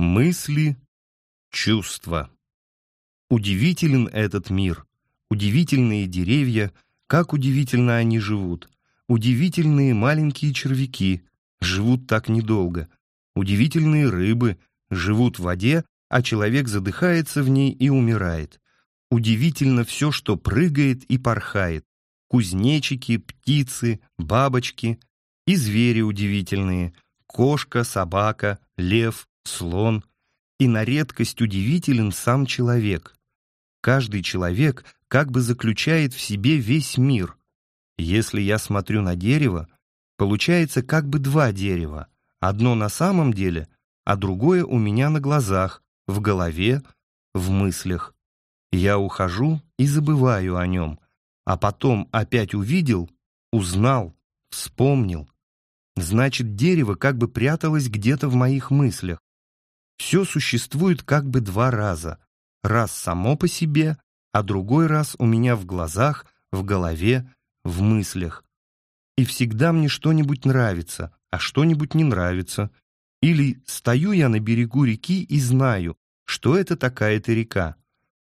Мысли, чувства. Удивителен этот мир. Удивительные деревья, как удивительно они живут. Удивительные маленькие червяки, живут так недолго. Удивительные рыбы, живут в воде, а человек задыхается в ней и умирает. Удивительно все, что прыгает и порхает. Кузнечики, птицы, бабочки. И звери удивительные. Кошка, собака, лев, слон, и на редкость удивителен сам человек. Каждый человек как бы заключает в себе весь мир. Если я смотрю на дерево, получается как бы два дерева, одно на самом деле, а другое у меня на глазах, в голове, в мыслях. Я ухожу и забываю о нем, а потом опять увидел, узнал, вспомнил. Значит, дерево как бы пряталось где-то в моих мыслях. Все существует как бы два раза. Раз само по себе, а другой раз у меня в глазах, в голове, в мыслях. И всегда мне что-нибудь нравится, а что-нибудь не нравится. Или стою я на берегу реки и знаю, что это такая-то река.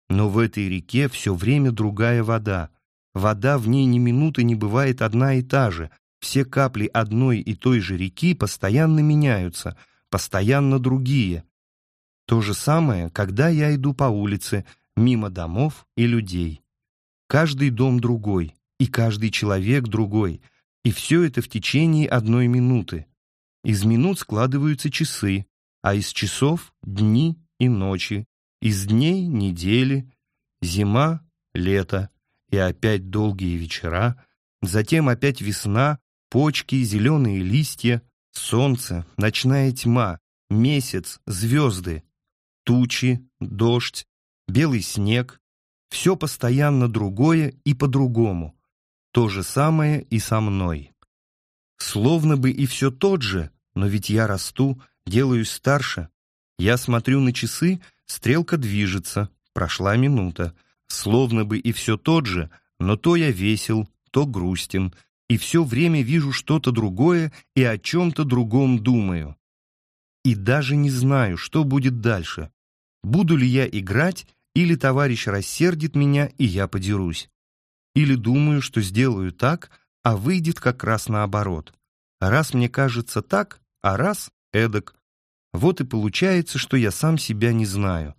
Но в этой реке все время другая вода. Вода в ней ни минуты не бывает одна и та же. Все капли одной и той же реки постоянно меняются, постоянно другие. То же самое, когда я иду по улице, мимо домов и людей. Каждый дом другой, и каждый человек другой, и все это в течение одной минуты. Из минут складываются часы, а из часов — дни и ночи, из дней — недели, зима — лето, и опять долгие вечера, затем опять весна, почки, зеленые листья, солнце, ночная тьма, месяц, звезды, тучи, дождь, белый снег. Все постоянно другое и по-другому. То же самое и со мной. Словно бы и все тот же, но ведь я расту, делаюсь старше. Я смотрю на часы, стрелка движется, прошла минута. Словно бы и все тот же, но то я весел, то грустен, и все время вижу что-то другое и о чем-то другом думаю. И даже не знаю, что будет дальше буду ли я играть, или товарищ рассердит меня, и я подерусь. Или думаю, что сделаю так, а выйдет как раз наоборот. Раз мне кажется так, а раз эдак. Вот и получается, что я сам себя не знаю.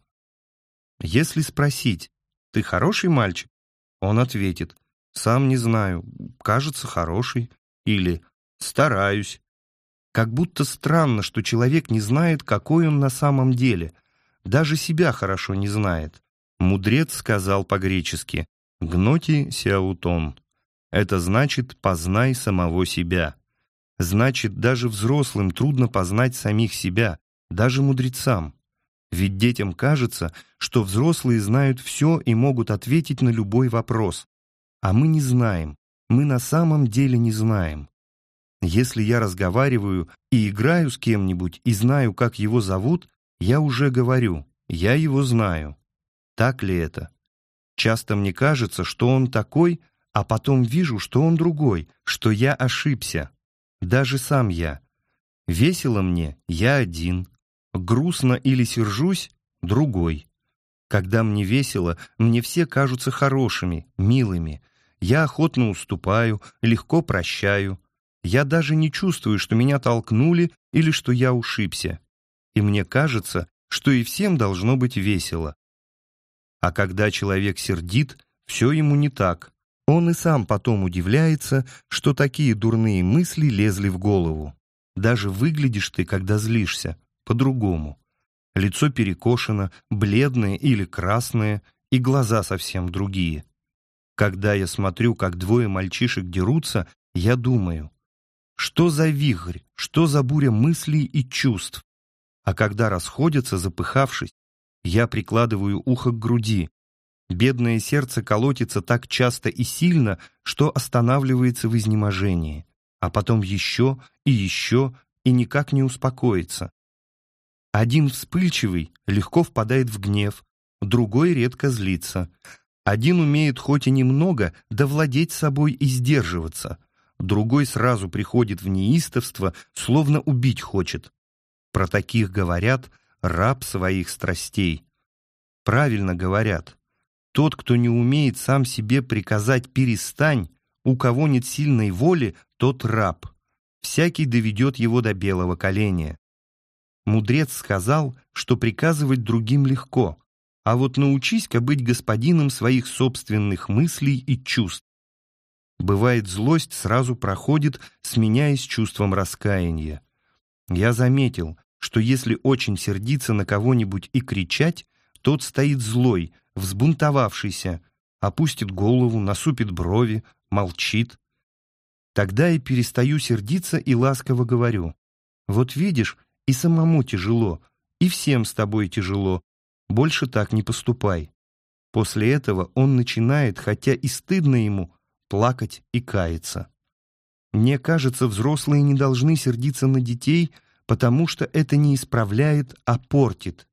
Если спросить, «Ты хороший мальчик?» Он ответит, «Сам не знаю, кажется, хороший». Или «Стараюсь». Как будто странно, что человек не знает, какой он на самом деле – даже себя хорошо не знает. Мудрец сказал по-гречески «гноти сяутон». Это значит «познай самого себя». Значит, даже взрослым трудно познать самих себя, даже мудрецам. Ведь детям кажется, что взрослые знают все и могут ответить на любой вопрос. А мы не знаем, мы на самом деле не знаем. Если я разговариваю и играю с кем-нибудь и знаю, как его зовут, я уже говорю, я его знаю. Так ли это? Часто мне кажется, что он такой, а потом вижу, что он другой, что я ошибся. Даже сам я. Весело мне, я один. Грустно или сержусь, другой. Когда мне весело, мне все кажутся хорошими, милыми. Я охотно уступаю, легко прощаю. Я даже не чувствую, что меня толкнули или что я ушибся и мне кажется, что и всем должно быть весело. А когда человек сердит, все ему не так. Он и сам потом удивляется, что такие дурные мысли лезли в голову. Даже выглядишь ты, когда злишься, по-другому. Лицо перекошено, бледное или красное, и глаза совсем другие. Когда я смотрю, как двое мальчишек дерутся, я думаю, что за вихрь, что за буря мыслей и чувств, а когда расходятся, запыхавшись, я прикладываю ухо к груди. Бедное сердце колотится так часто и сильно, что останавливается в изнеможении, а потом еще и еще и никак не успокоится. Один вспыльчивый легко впадает в гнев, другой редко злится. Один умеет хоть и немного довладеть собой и сдерживаться, другой сразу приходит в неистовство, словно убить хочет. Про таких говорят, раб своих страстей. Правильно говорят, тот, кто не умеет сам себе приказать «перестань», у кого нет сильной воли, тот раб. Всякий доведет его до белого коленя. Мудрец сказал, что приказывать другим легко, а вот научись-ка быть господином своих собственных мыслей и чувств. Бывает, злость сразу проходит, сменяясь чувством раскаяния. Я заметил, что если очень сердиться на кого-нибудь и кричать, тот стоит злой, взбунтовавшийся, опустит голову, насупит брови, молчит. Тогда я перестаю сердиться и ласково говорю. Вот видишь, и самому тяжело, и всем с тобой тяжело, больше так не поступай. После этого он начинает, хотя и стыдно ему, плакать и каяться. Мне кажется, взрослые не должны сердиться на детей, потому что это не исправляет, а портит.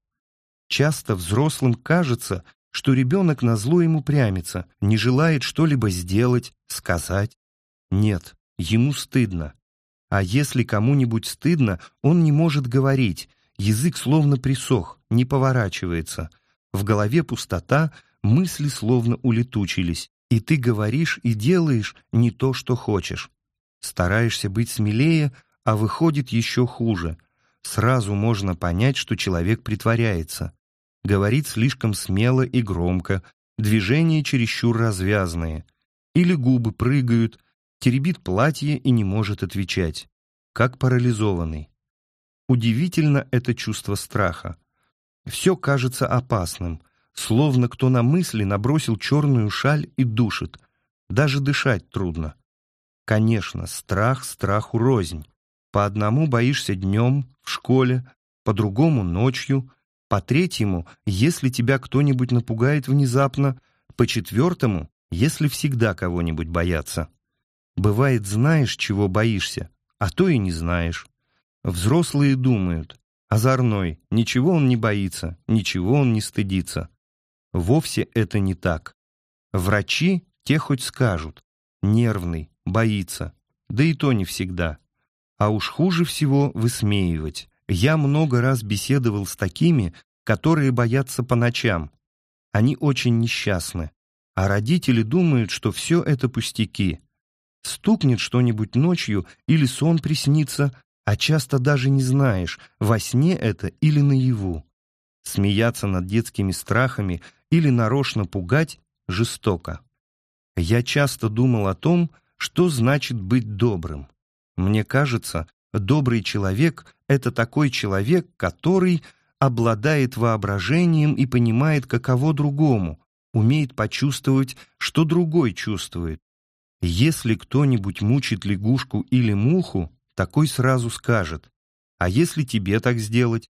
Часто взрослым кажется, что ребенок назло ему прямится, не желает что-либо сделать, сказать. Нет, ему стыдно. А если кому-нибудь стыдно, он не может говорить, язык словно присох, не поворачивается. В голове пустота, мысли словно улетучились, и ты говоришь и делаешь не то, что хочешь. Стараешься быть смелее, а выходит еще хуже. Сразу можно понять, что человек притворяется. Говорит слишком смело и громко, движения чересчур развязные. Или губы прыгают, теребит платье и не может отвечать. Как парализованный. Удивительно это чувство страха. Все кажется опасным, словно кто на мысли набросил черную шаль и душит. Даже дышать трудно. Конечно, страх страху рознь. По одному боишься днем, в школе, по другому ночью, по третьему, если тебя кто-нибудь напугает внезапно, по четвертому, если всегда кого-нибудь бояться. Бывает, знаешь, чего боишься, а то и не знаешь. Взрослые думают, озорной, ничего он не боится, ничего он не стыдится. Вовсе это не так. Врачи те хоть скажут, нервный, боится, да и то не всегда. А уж хуже всего высмеивать. Я много раз беседовал с такими, которые боятся по ночам. Они очень несчастны, а родители думают, что все это пустяки. Стукнет что-нибудь ночью или сон приснится, а часто даже не знаешь, во сне это или наяву. Смеяться над детскими страхами или нарочно пугать жестоко. Я часто думал о том, что значит быть добрым. Мне кажется, добрый человек — это такой человек, который обладает воображением и понимает, каково другому, умеет почувствовать, что другой чувствует. Если кто-нибудь мучит лягушку или муху, такой сразу скажет, а если тебе так сделать?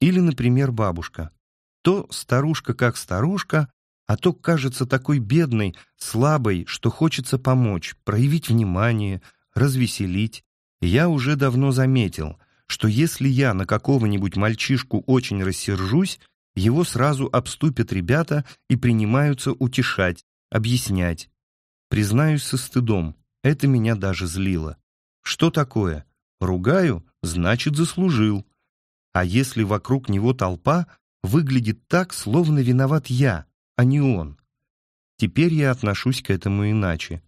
Или, например, бабушка. То старушка как старушка, а то кажется такой бедной, слабой, что хочется помочь, проявить внимание, развеселить. Я уже давно заметил, что если я на какого-нибудь мальчишку очень рассержусь, его сразу обступят ребята и принимаются утешать, объяснять. Признаюсь со стыдом, это меня даже злило. Что такое? Ругаю, значит, заслужил. А если вокруг него толпа, выглядит так, словно виноват я, а не он. Теперь я отношусь к этому иначе.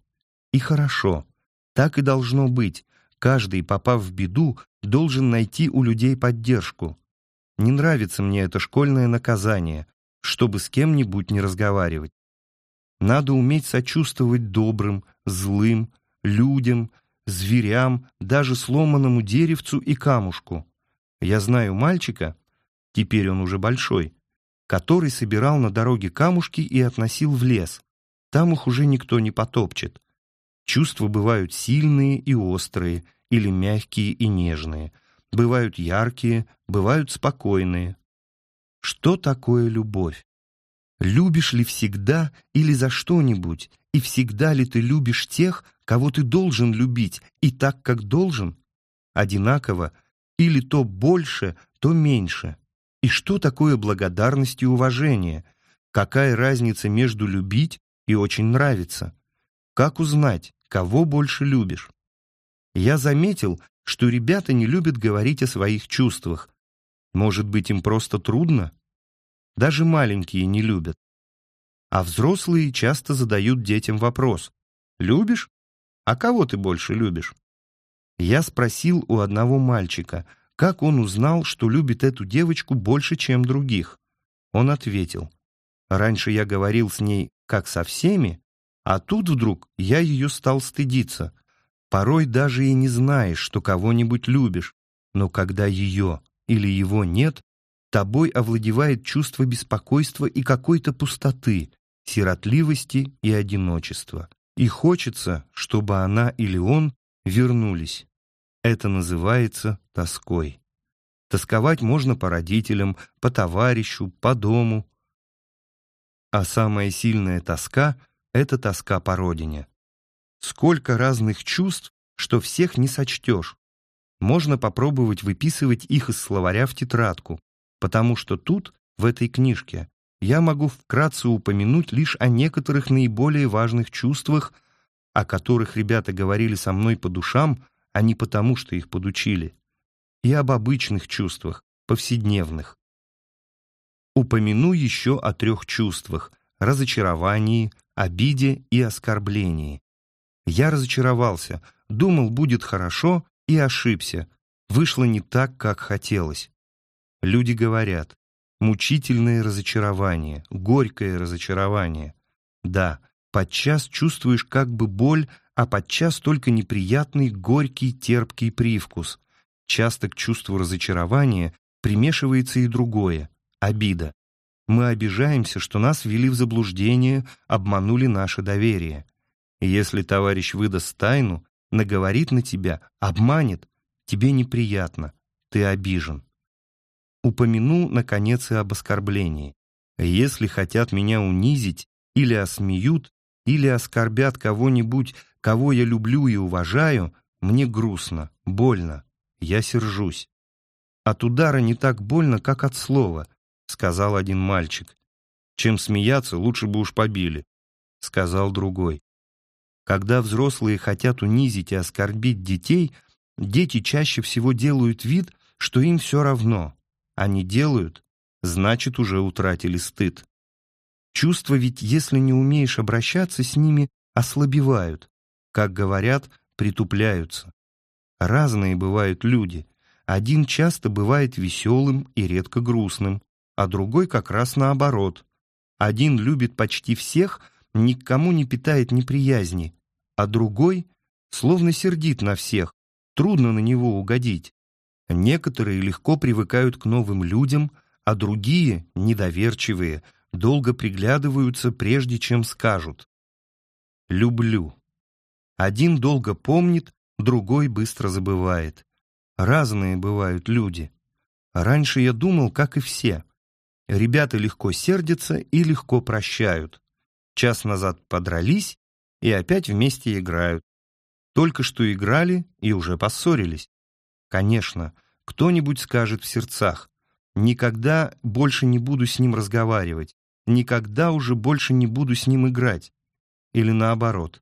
И хорошо. Так и должно быть. Каждый, попав в беду, должен найти у людей поддержку. Не нравится мне это школьное наказание, чтобы с кем-нибудь не разговаривать. Надо уметь сочувствовать добрым, злым, людям, зверям, даже сломанному деревцу и камушку. Я знаю мальчика, теперь он уже большой, который собирал на дороге камушки и относил в лес. Там их уже никто не потопчет. Чувства бывают сильные и острые, или мягкие и нежные. Бывают яркие, бывают спокойные. Что такое любовь? Любишь ли всегда или за что-нибудь, и всегда ли ты любишь тех, кого ты должен любить, и так, как должен? Одинаково, или то больше, то меньше. И что такое благодарность и уважение? Какая разница между любить и очень нравится? Как узнать, кого больше любишь? Я заметил, что ребята не любят говорить о своих чувствах. Может быть, им просто трудно? Даже маленькие не любят. А взрослые часто задают детям вопрос. «Любишь? А кого ты больше любишь?» Я спросил у одного мальчика, как он узнал, что любит эту девочку больше, чем других. Он ответил. «Раньше я говорил с ней, как со всеми, а тут вдруг я ее стал стыдиться. Порой даже и не знаешь, что кого-нибудь любишь, но когда ее или его нет, тобой овладевает чувство беспокойства и какой-то пустоты, сиротливости и одиночества. И хочется, чтобы она или он вернулись. Это называется тоской. Тосковать можно по родителям, по товарищу, по дому. А самая сильная тоска — это тоска по родине. Сколько разных чувств, что всех не сочтешь. Можно попробовать выписывать их из словаря в тетрадку, потому что тут, в этой книжке, я могу вкратце упомянуть лишь о некоторых наиболее важных чувствах, о которых ребята говорили со мной по душам, а не потому, что их подучили и об обычных чувствах, повседневных. Упомяну еще о трех чувствах – разочаровании, обиде и оскорблении. Я разочаровался, думал, будет хорошо, и ошибся. Вышло не так, как хотелось. Люди говорят, мучительное разочарование, горькое разочарование. Да, подчас чувствуешь как бы боль, а подчас только неприятный, горький, терпкий привкус – Часто к чувству разочарования примешивается и другое — обида. Мы обижаемся, что нас ввели в заблуждение, обманули наше доверие. Если товарищ выдаст тайну, наговорит на тебя, обманет, тебе неприятно, ты обижен. Упомяну, наконец, и об оскорблении. Если хотят меня унизить, или осмеют, или оскорбят кого-нибудь, кого я люблю и уважаю, мне грустно, больно я сержусь. От удара не так больно, как от слова, сказал один мальчик. Чем смеяться, лучше бы уж побили, сказал другой. Когда взрослые хотят унизить и оскорбить детей, дети чаще всего делают вид, что им все равно. Они делают, значит, уже утратили стыд. Чувства ведь, если не умеешь обращаться с ними, ослабевают, как говорят, притупляются. Разные бывают люди. Один часто бывает веселым и редко грустным, а другой как раз наоборот. Один любит почти всех, никому не питает неприязни, а другой словно сердит на всех, трудно на него угодить. Некоторые легко привыкают к новым людям, а другие, недоверчивые, долго приглядываются, прежде чем скажут. «Люблю». Один долго помнит, другой быстро забывает. Разные бывают люди. Раньше я думал, как и все. Ребята легко сердятся и легко прощают. Час назад подрались и опять вместе играют. Только что играли и уже поссорились. Конечно, кто-нибудь скажет в сердцах, «Никогда больше не буду с ним разговаривать, никогда уже больше не буду с ним играть». Или наоборот,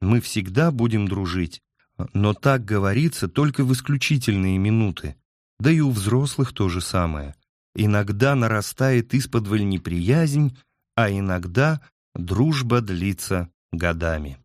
«Мы всегда будем дружить, но так говорится только в исключительные минуты. Да и у взрослых то же самое. Иногда нарастает исподволь неприязнь, а иногда дружба длится годами.